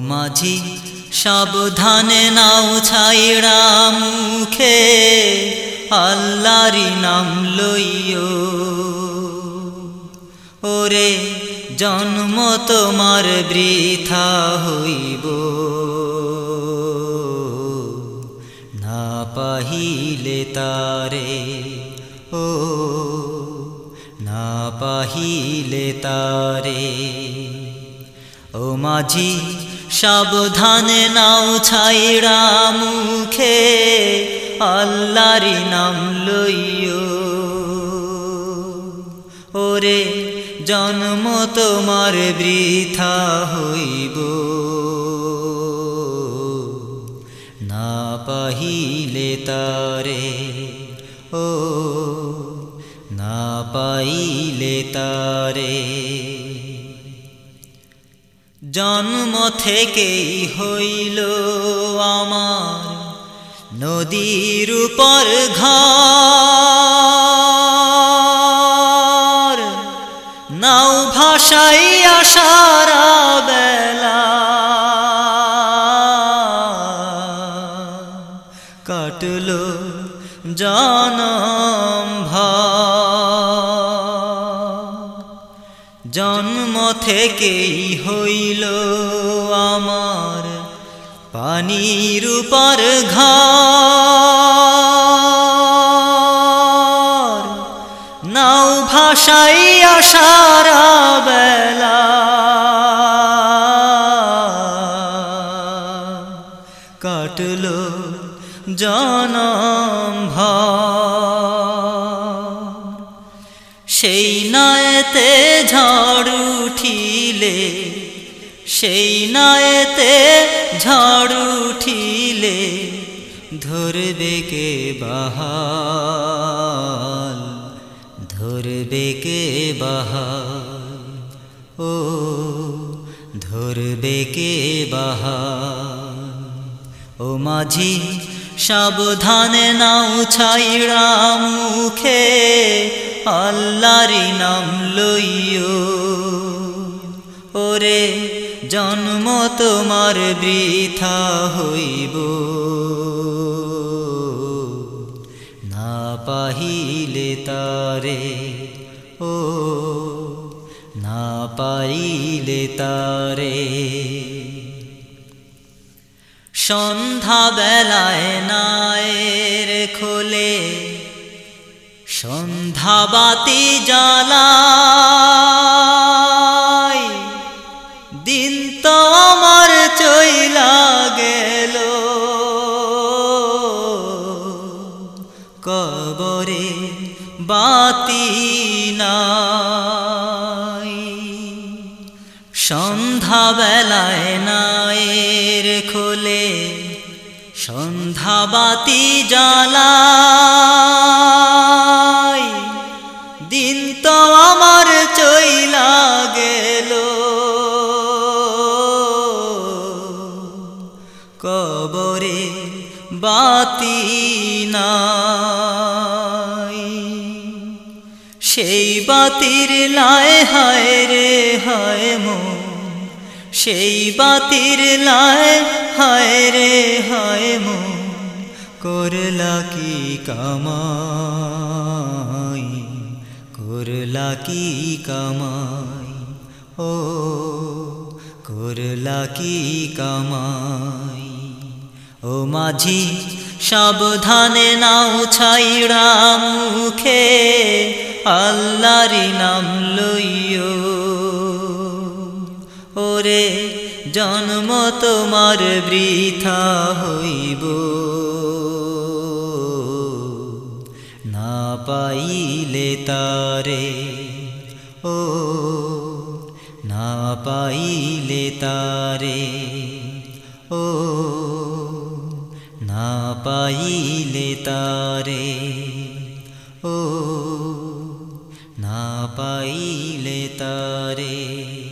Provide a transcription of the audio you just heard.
মাঝি, সাবধানে নাও ছাইড়া মুখে আল্লাহরি নাম লইও। ওরে জন্ম তোমার বৃথা হইব। না পাহিলে তারে, ও না পাহিলে তারে। ও মাঝি সাবধানে নাও ছাইড়া মুখে আল্লাহরি নাম লইও। ওরে জন্ম তোমার বৃথা হইব। না পাহিলে তারে, ও, না পাইলে তারে। জন্ম থেকেই হইল আমার নদীর উপর ঘর। নাও ভাষাইয়া সারা বেলা। কাটলো জনম ভর। জন্ম থেকেই হইল আমার পানির উপর ঘর। নাও ভাষাইয়া সারা বেলা। কাটলো জনম ভর। সেই নয়তে ঝড় উঠিলে, সেই নয়তে ঝড় উঠিলে ধরবে কে বাহাল, ধরবে কে বাহাল? ও, ধরবে কে বাহাল? ও মাঝি, সাবধানে নাও ছাইড়া মুখে আল্লাহরি নাম লইও। ওরে, জন্ম তোমার বৃথা হইব। না পাহিলে তারে, ও, না পাইলে তারে। সন্ধ্যা বেলায় নায়ের খোলে সন্ধ্যাবাতি জ্বালায় দিন তো আমার চইলা গেল। কবরে বাতি নাই। সন্ধ্যা বেলায় নায়ের খোলে সন্ধ্যাবাতি জ্বালায় দিন তো আমার চইলা গেল। কবরে বাতি নাই। সেই বাতির লায় হায় রে হায় মো সেই বাতির লায় হায় রে হায় মো করলা কি কামাই? করলা কি কামাই? ও, করলা কি কামাই? ও মাঝি, সাবধানে নাও ছাইড়া মুখে আল্লাহরি নাম লইও। ওরে, জন্ম তোমার বৃথা হইব। তারে। ও না পাইলে তারে। ও না পাইলে তারে। ও না পাইলে তারে।